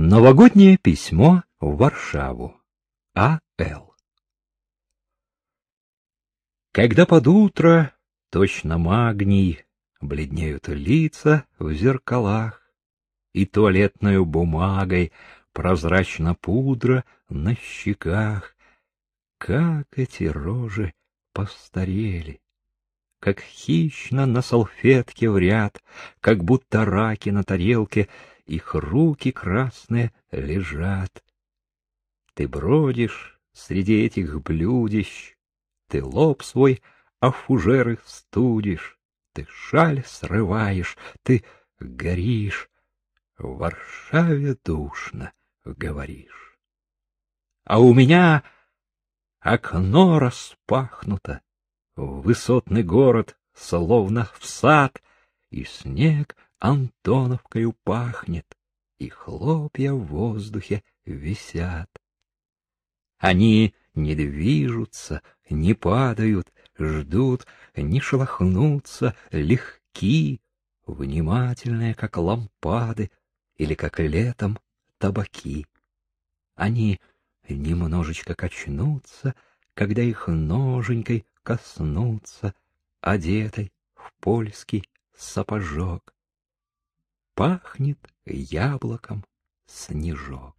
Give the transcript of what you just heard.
Новогоднее письмо в Варшаву. А.Л. Когда под утро, точно магний, бледнеют лица в зеркалах, и туалетной бумагой прозрачна пудра на щеках, как эти рожи постарели, как хищно на салфетке в ряд, как будто раки на тарелке, их руки красные лежат. Ты бродишь среди этих блюдищ, ты лоб свой о фужеры студишь, ты шаль срываешь, ты горишь, в Варшаве душно говоришь. А у меня окно распахнуто, высотный город, словно в сад, и снег Антоновкою пахнет, и хлопья в воздухе висят. Они не движутся, не падают, ждут, не шелохнутся, легки, внимательные, как лампады, или как летом табаки. Они немножечко качнутся, когда их ноженькой коснутся, одетой в польский сапожок. Пахнет яблоком снежок.